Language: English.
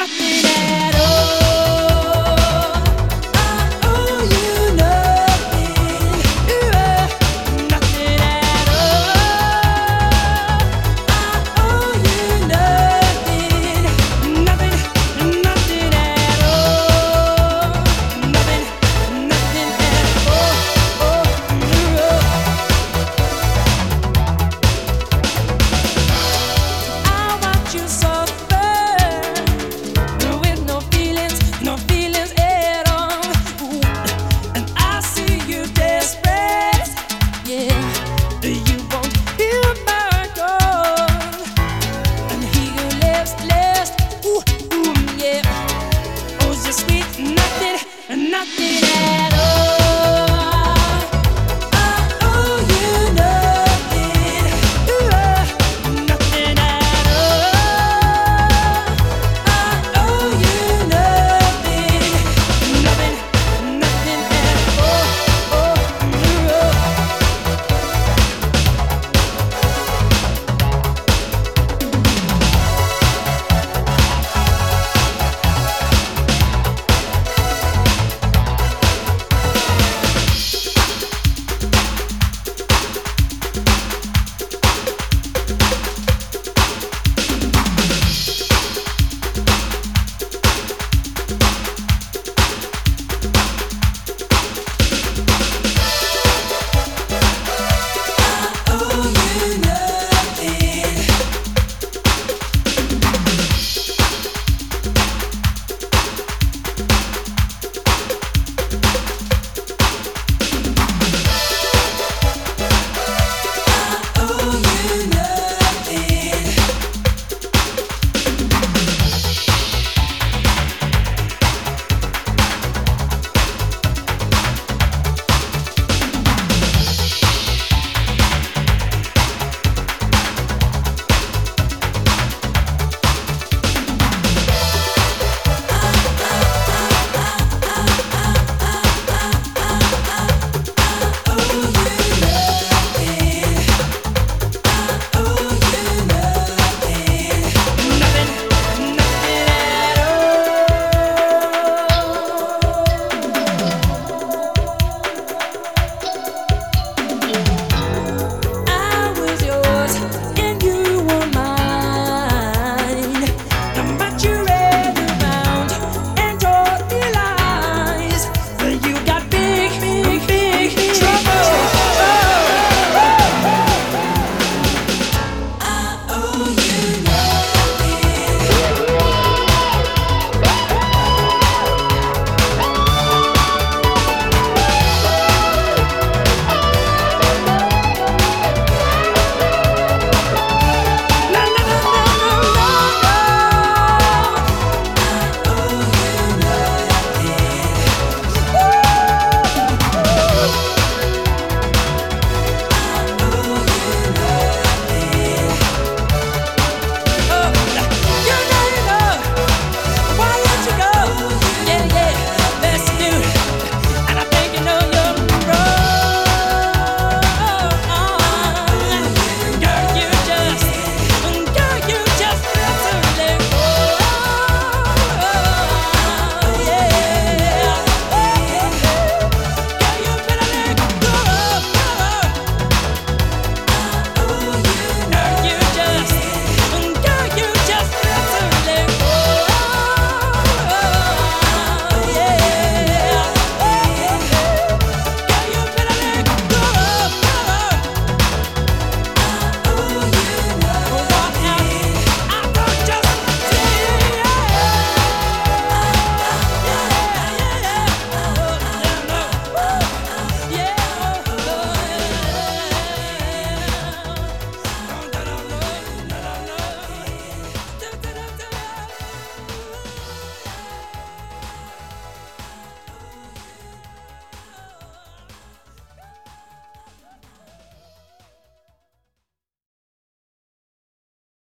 nothing.